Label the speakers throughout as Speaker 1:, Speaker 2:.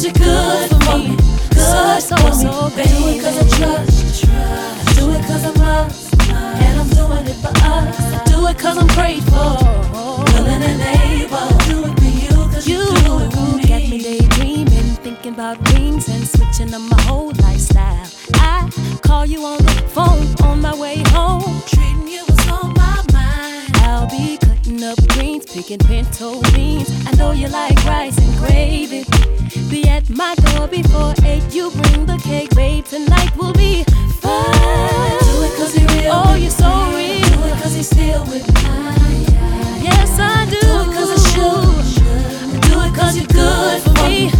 Speaker 1: Cause you're good for me. Good
Speaker 2: so,
Speaker 1: for me.
Speaker 2: So, so,
Speaker 1: do it cause I trust. trust, do it cause I must. And I'm doing it for us.
Speaker 2: Do it cause I'm grateful.
Speaker 1: Willing and able. Do it for you cause you, do it for me.
Speaker 2: Got me daydreaming, thinking about things and switching up my whole lifestyle. I call you on the phone on my way home. Cutting up greens, picking pinto beans. I know you like rice and gravy. Be at my door before eight. You bring the cake, babe. Tonight will be fun.
Speaker 1: Do it cause he real.
Speaker 2: Oh, you're so real.
Speaker 1: Do it cause he's still with me.
Speaker 2: Yes, I do.
Speaker 1: Do it cause I should. Do it cause you're good for me.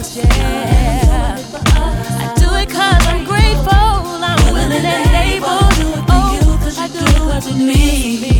Speaker 1: us,
Speaker 2: yeah. I do it
Speaker 1: cause
Speaker 2: I'm
Speaker 1: grateful,
Speaker 2: I'm willing and able. Oh, I do it cause it means me.